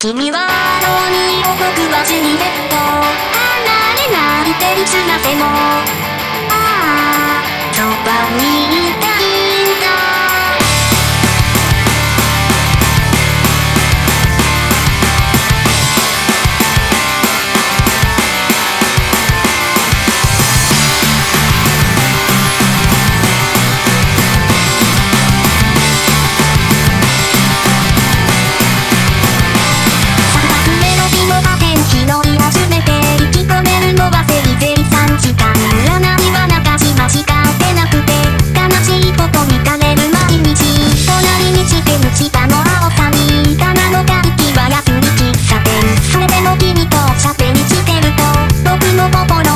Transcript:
君は浪人を僕はジュリエット離れないていつなせも。como.